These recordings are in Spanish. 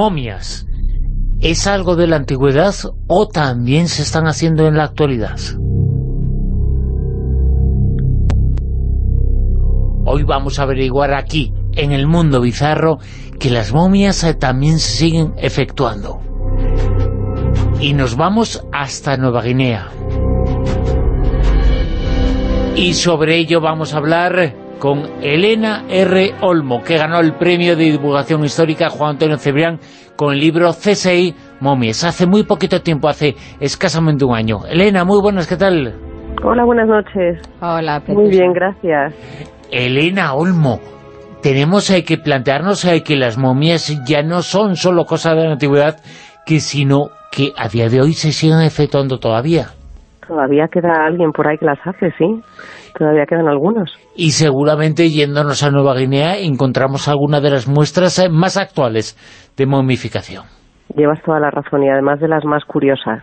momias, ¿es algo de la antigüedad o también se están haciendo en la actualidad? Hoy vamos a averiguar aquí, en el mundo bizarro, que las momias eh, también se siguen efectuando. Y nos vamos hasta Nueva Guinea. Y sobre ello vamos a hablar con Elena R. Olmo, que ganó el premio de divulgación histórica Juan Antonio Cebrián con el libro CSI Momies. Hace muy poquito tiempo, hace escasamente un año. Elena, muy buenas, ¿qué tal? Hola, buenas noches. Hola, Muy bien, gracias. Elena Olmo, tenemos que plantearnos que las momias ya no son solo cosas de la antigüedad, que sino que a día de hoy se siguen efectuando todavía. Todavía queda alguien por ahí que las hace, sí. Todavía quedan algunos. Y seguramente yéndonos a Nueva Guinea encontramos alguna de las muestras eh, más actuales de momificación. Llevas toda la razón y además de las más curiosas.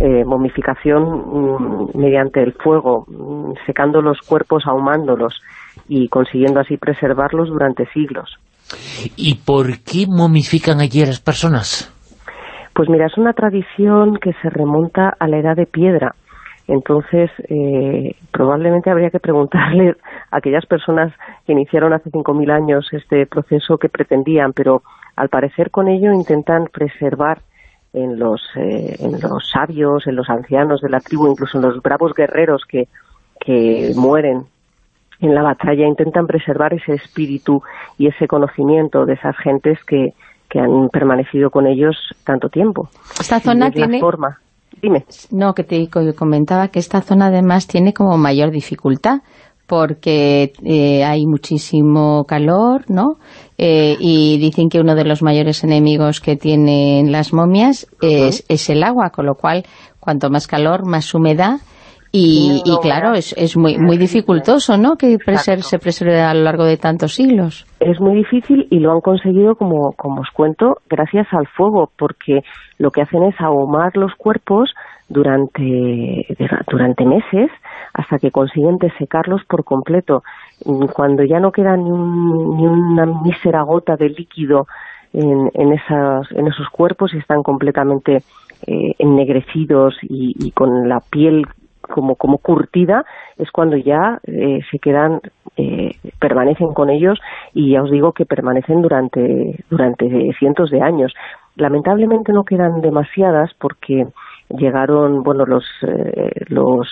Eh, momificación mm, mediante el fuego, mm, secando los cuerpos, ahumándolos y consiguiendo así preservarlos durante siglos. ¿Y por qué momifican allí a las personas? Pues mira, es una tradición que se remonta a la edad de piedra. Entonces, eh, probablemente habría que preguntarle a aquellas personas que iniciaron hace 5.000 años este proceso que pretendían, pero al parecer con ello intentan preservar en los, eh, en los sabios, en los ancianos de la tribu, incluso en los bravos guerreros que, que mueren en la batalla, intentan preservar ese espíritu y ese conocimiento de esas gentes que, que han permanecido con ellos tanto tiempo. Esta zona tiene... Forma. Dime. No, que te comentaba que esta zona además tiene como mayor dificultad porque eh, hay muchísimo calor, ¿no? Eh, y dicen que uno de los mayores enemigos que tienen las momias es, es el agua, con lo cual cuanto más calor, más humedad y, y claro, es, es muy muy dificultoso, ¿no?, que se preserve a lo largo de tantos siglos. Es muy difícil y lo han conseguido, como, como os cuento, gracias al fuego, porque lo que hacen es ahumar los cuerpos durante, durante meses hasta que consiguen desecarlos por completo. Cuando ya no queda ni, ni una mísera gota de líquido en, en, esas, en esos cuerpos y están completamente eh, ennegrecidos y, y, con la piel como, como curtida, es cuando ya eh, se quedan, eh, permanecen con ellos y ya os digo que permanecen durante, durante cientos de años. Lamentablemente no quedan demasiadas porque llegaron, bueno, los, eh, los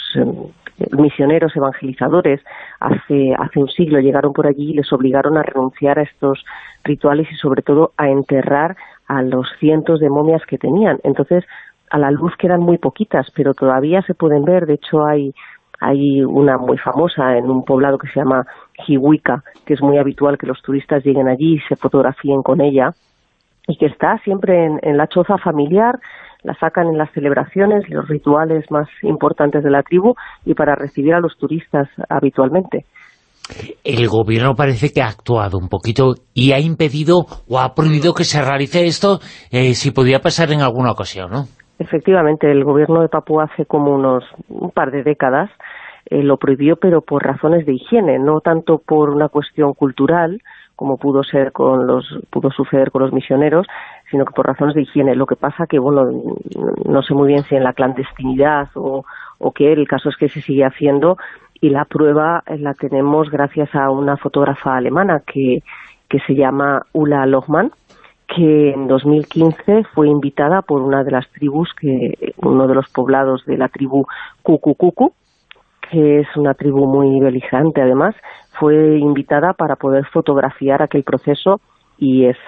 misioneros evangelizadores hace, hace un siglo llegaron por allí y les obligaron a renunciar a estos rituales y sobre todo a enterrar a los cientos de momias que tenían. Entonces, a la luz quedan muy poquitas, pero todavía se pueden ver. De hecho, hay, hay una muy famosa en un poblado que se llama Jihuica, que es muy habitual que los turistas lleguen allí y se fotografíen con ella, y que está siempre en, la choza familiar, la sacan en las celebraciones, los rituales más importantes de la tribu y para recibir a los turistas habitualmente. El gobierno parece que ha actuado un poquito y ha impedido o ha prohibido que se realice esto eh, si podía pasar en alguna ocasión, ¿no? Efectivamente, el gobierno de Papúa hace como unos un par de décadas eh, lo prohibió, pero por razones de higiene, no tanto por una cuestión cultural, como pudo ser con los pudo suceder con los misioneros, sino que por razones de higiene. Lo que pasa que, bueno, no sé muy bien si en la clandestinidad o, o qué, el caso es que se sigue haciendo y la prueba la tenemos gracias a una fotógrafa alemana que, que se llama Ula Lohmann, que en 2015 fue invitada por una de las tribus, que uno de los poblados de la tribu Cucucucu, que es una tribu muy beligerante además, fue invitada para poder fotografiar aquel proceso y es,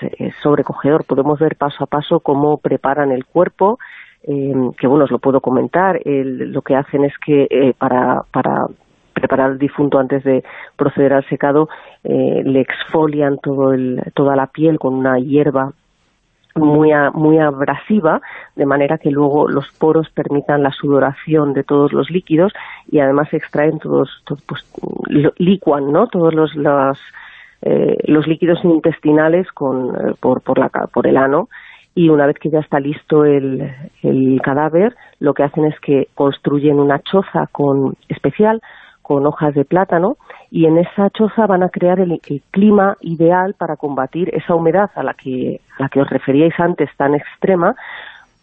sobrecogedor. Podemos ver paso a paso cómo preparan el cuerpo, eh, que bueno, os lo puedo comentar. lo que hacen es que eh, para, para preparar el difunto antes de proceder al secado, eh, le exfolian todo el, toda la piel con una hierba muy, muy abrasiva, de manera que luego los poros permitan la sudoración de todos los líquidos y además extraen todos, pues, licuan, ¿no? Todos los, los, eh, los líquidos intestinales con, eh, por, por, la, por el ano y una vez que ya está listo el, el cadáver, lo que hacen es que construyen una choza con especial con hojas de plátano y en esa choza van a crear el, clima ideal para combatir esa humedad a la que, a la que os referíais antes tan extrema,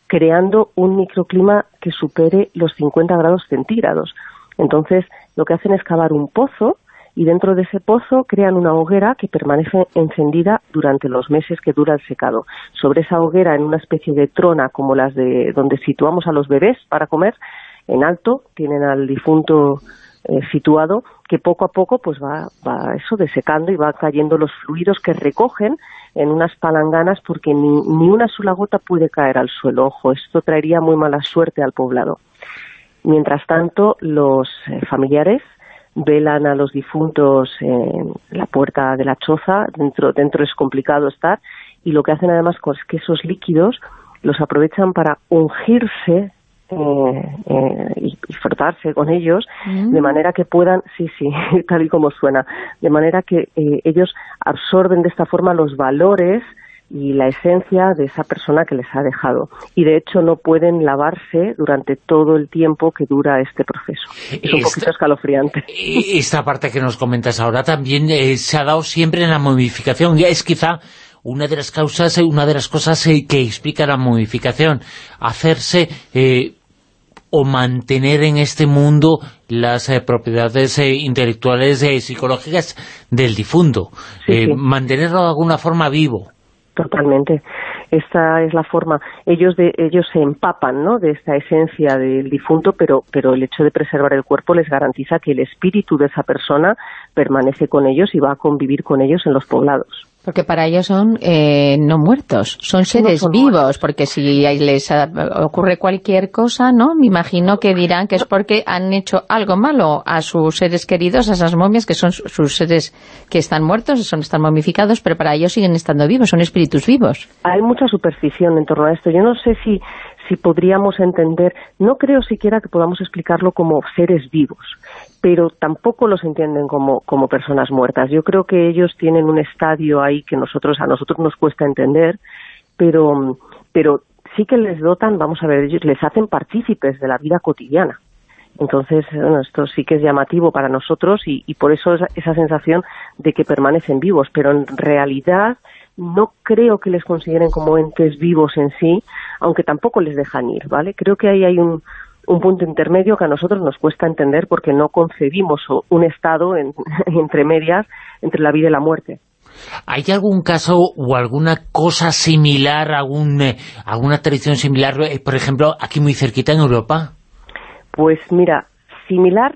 creando un microclima que supere los 50 grados centígrados. Entonces, lo que hacen es cavar un pozo y dentro de ese pozo crean una hoguera que permanece encendida durante los meses que dura el secado. Sobre esa hoguera, en una especie de trona como las de donde situamos a los bebés para comer, en alto, tienen al difunto eh, situado que poco a poco pues va, va eso desecando y va cayendo los fluidos que recogen en unas palanganas porque ni, ni una sola gota puede caer al suelo. Ojo, esto traería muy mala suerte al poblado. Mientras tanto, los eh, familiares velan a los difuntos en la puerta de la choza, dentro, dentro es complicado estar, y lo que hacen además es que esos líquidos los aprovechan para ungirse eh, eh, y, frotarse con ellos de mm. manera que puedan, sí, sí, tal y como suena, de manera que eh, ellos absorben de esta forma los valores y la esencia de esa persona que les ha dejado. Y de hecho no pueden lavarse durante todo el tiempo que dura este proceso. Es un poquito escalofriante. Esta parte que nos comentas ahora también eh, se ha dado siempre en la momificación. Es quizá una de las causas, eh, una de las cosas eh, que explica la momificación. Hacerse o mantener en este mundo las propiedades intelectuales psicológicas del difunto. Mantenerlo de alguna forma vivo. Totalmente. Esta es la forma. Ellos de, ellos se empapan, ¿no? De esta esencia del difunto, pero pero el hecho de preservar el cuerpo les garantiza que el espíritu de esa persona permanece con ellos y va a convivir con ellos en los poblados. Porque para ellos son eh, no muertos, son seres vivos, porque si les ocurre cualquier cosa, ¿no? Me imagino que dirán que es porque han hecho algo malo a sus seres queridos, a esas momias que son sus seres que están muertos, son están momificados, pero para ellos siguen estando vivos, son espíritus vivos. Hay mucha superstición en torno a esto. Yo no sé si si podríamos entender, no creo siquiera que podamos explicarlo como seres vivos, pero tampoco los entienden como, como personas muertas. Yo creo que ellos tienen un estadio ahí que nosotros a nosotros nos cuesta entender, pero, pero sí que les dotan, vamos a ver, ellos les hacen partícipes de la vida cotidiana. Entonces, bueno, esto sí que es llamativo para nosotros y, y por eso esa, esa sensación de que permanecen vivos, pero en realidad no creo que les consideren como entes vivos en sí, aunque tampoco les dejan ir, ¿vale? Creo que ahí hay un, un punto intermedio que a nosotros nos cuesta entender porque no concebimos un estado entre medias entre la vida y la muerte. ¿Hay algún caso o alguna cosa similar, algún, eh, alguna tradición similar, eh, por ejemplo, aquí muy cerquita en Europa? Pues mira, similar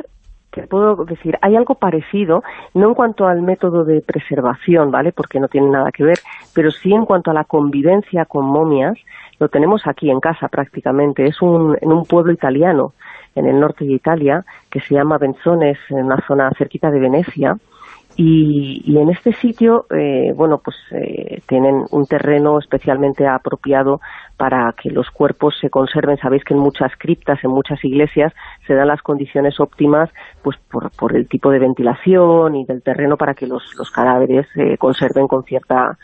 te puedo decir, hay algo parecido, no en cuanto al método de preservación, ¿vale? Porque no tiene nada que ver, pero sí en cuanto a la convivencia con momias, lo tenemos aquí en casa prácticamente. Es un, en un pueblo italiano, en el norte de Italia, que se llama Benzones, en una zona cerquita de Venecia, y, en este sitio, eh, bueno, pues eh, tienen un terreno especialmente apropiado para que los cuerpos se conserven. Sabéis que en muchas criptas, en muchas iglesias, se dan las condiciones óptimas pues por, por el tipo de ventilación y del terreno para que los, los cadáveres se conserven con cierta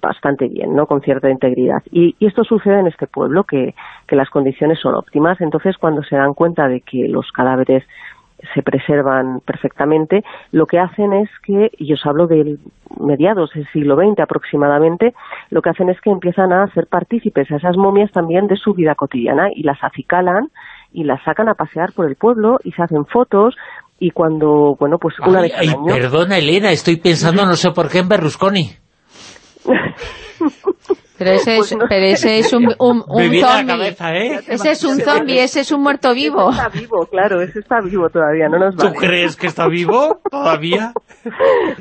bastante bien, ¿no? con cierta integridad. Y, y, esto sucede en este pueblo, que, que las condiciones son óptimas. Entonces, cuando se dan cuenta de que los cadáveres se preservan perfectamente, lo que hacen es que, y os hablo del mediados del siglo XX aproximadamente, lo que hacen es que empiezan a ser partícipes a esas momias también de su vida cotidiana y las acicalan y las sacan a pasear por el pueblo y se hacen fotos y cuando, bueno, pues una vez al año... Perdona, Elena, estoy pensando, no sé por qué, en Berlusconi. Pero ese es, pues pero ese es un, un, un zombie. ¿eh? Ese es un zombie, ese es un muerto vivo. Ese está vivo, claro, ese está vivo todavía, no nos ¿Tú crees que está vivo todavía?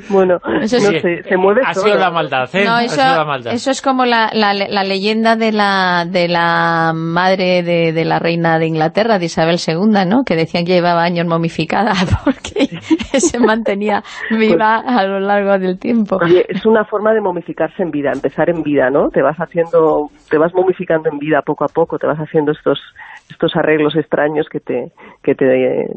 bueno, eso no sé, se mueve ha Sido la maldad, ¿eh? No, eso, ha sido la maldad. eso es como la, la, la, leyenda de la, de la madre de, de, la reina de Inglaterra, de Isabel II, ¿no? Que decían que llevaba años momificada porque se mantenía viva a lo largo del tiempo. Es una forma de momificarse en vida, empezar en vida, ¿no? Te vas haciendo, te vas momificando en vida poco a poco, te vas haciendo estos estos arreglos extraños que te que te,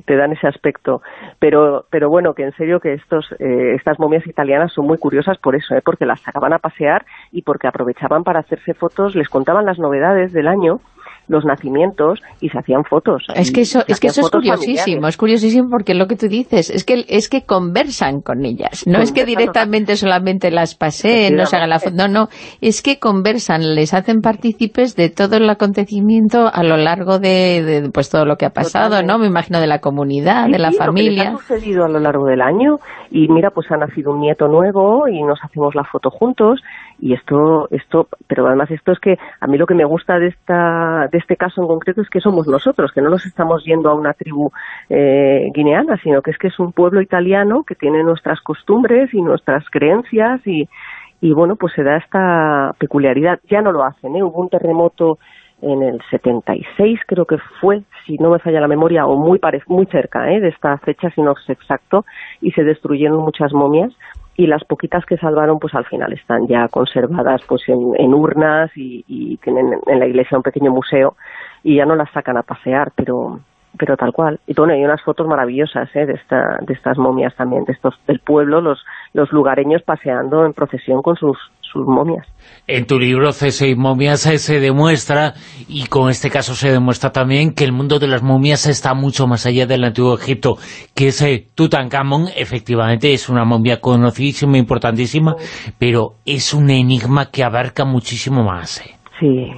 te dan ese aspecto pero pero bueno que en serio que estos eh, estas momias italianas son muy curiosas por eso ¿eh? porque las sacaban a pasear y porque aprovechaban para hacerse fotos les contaban las novedades del año los nacimientos y se hacían fotos. Es que eso, es, que eso es curiosísimo, es curiosísimo porque lo que tú dices, es que es que conversan con ellas, no es que directamente solamente las paseen, no se hagan la foto, no, no, es que conversan, les hacen partícipes de todo el acontecimiento a lo largo de, pues todo lo que ha pasado, ¿no? Me imagino de la comunidad, de la familia. Lo que ha sucedido a lo largo del año y mira, pues ha nacido un nieto nuevo y nos hacemos la foto juntos y esto, esto, pero además esto es que a mí lo que me gusta de esta, de este caso en concreto es que somos nosotros, que no nos estamos yendo a una tribu eh, guineana, sino que es que es un pueblo italiano que tiene nuestras costumbres y nuestras creencias y, y bueno, pues se da esta peculiaridad. Ya no lo hacen, ¿eh? Hubo un terremoto en el 76 creo que fue, si no me falla la memoria, o muy, muy cerca ¿eh? de esta fecha, si no es exacto, y se destruyeron muchas momias y las poquitas que salvaron pues al final están ya conservadas pues en, urnas y, y, tienen en la iglesia un pequeño museo y ya no las sacan a pasear pero pero tal cual. Y bueno, hay unas fotos maravillosas ¿eh? de, esta, de estas momias también, de estos del pueblo, los, los lugareños paseando en procesión con sus, sus momias. En tu libro C6 Momias eh, se demuestra, y con este caso se demuestra también, que el mundo de las momias está mucho más allá del Antiguo Egipto, que ese Tutankamón efectivamente es una momia conocidísima, importantísima, pero es un enigma que abarca muchísimo más. ¿eh? Sí,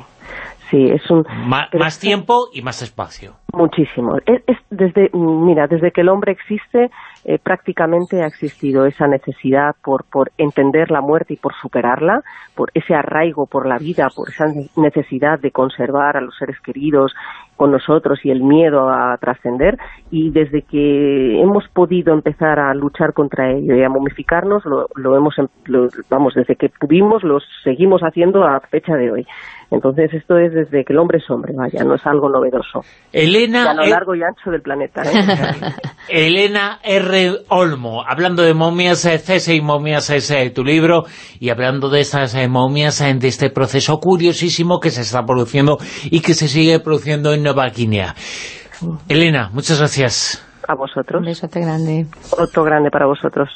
Sí, es un... más tiempo y más espacio. Muchísimo. Es, desde, mira, desde que el hombre existe, eh, prácticamente ha existido esa necesidad por, por entender la muerte y por superarla, por ese arraigo por la vida, por esa necesidad de conservar a los seres queridos con nosotros y el miedo a trascender y desde que hemos podido empezar a luchar contra ello y a momificarnos lo, lo hemos em, vamos desde que pudimos lo seguimos haciendo a fecha de hoy entonces esto es desde que el hombre es hombre vaya no es algo novedoso Elena a lo largo y ancho del planeta ¿eh? Elena R. Olmo hablando de momias C6 y momias es tu libro y hablando de estas eh, momias de este proceso curiosísimo que se está produciendo y que se sigue produciendo en Nueva Guinea. Elena, muchas gracias. A vosotros. Un besote grande. Otro grande para vosotros.